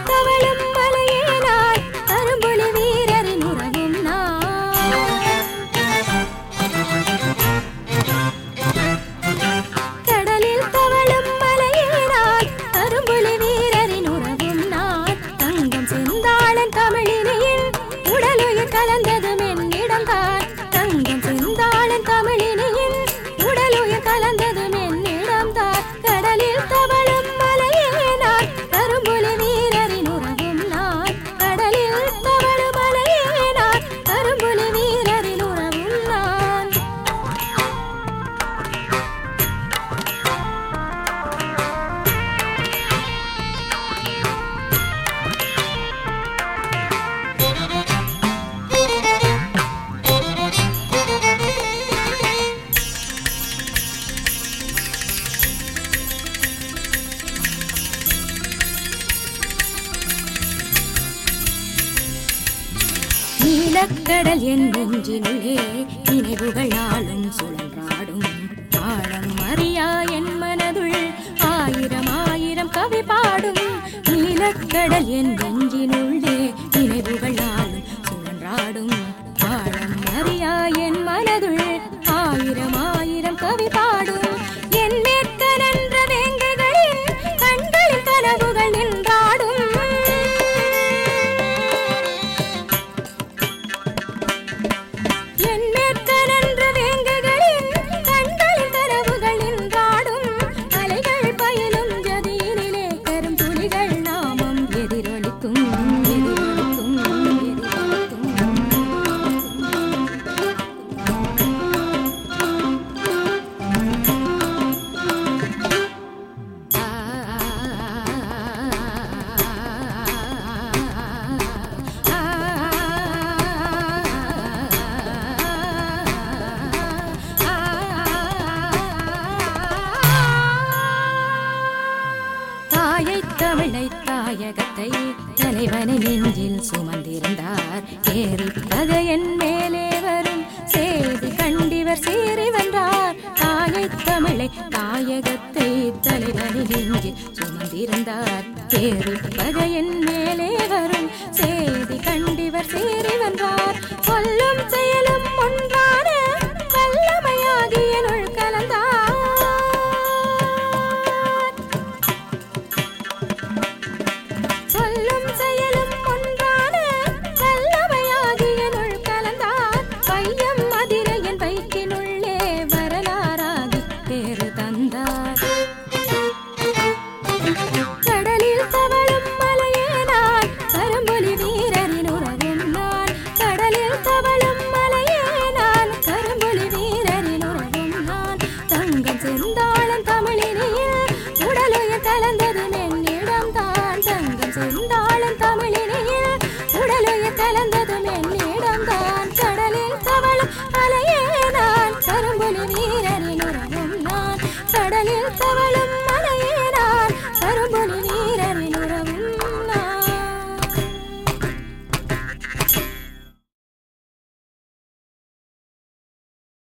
தவளம் நீலக்கடல் என் நெஞ்சினுள்ளே நினைவுகள் சுழன்றாடும். ஆழம் அறியா என் மனதுள் ஆயிரம் ஆயிரம் கவி பாடும். நீலக்கடல் என் நெஞ்சினுள்ளே நினைவுகளாலும் சுழன்றாடும். ஆழம் அறியா என் மனதுள் ஆயிரம் ஆயிரம் கவி பாடும். தலைவனை நெஞ்சில் சுமந்திருந்தார். ஏறிப்பது என் மேலே வரும் செய்தி கண்டிவர் சேரி வென்றார். தாயை தமிழை தாயகத்தை தலைவனை நெஞ்சில் சுமந்திருந்தார். ஏறிப்பது என் மேலே வரும் செய்தி கண்டிவர் சேரி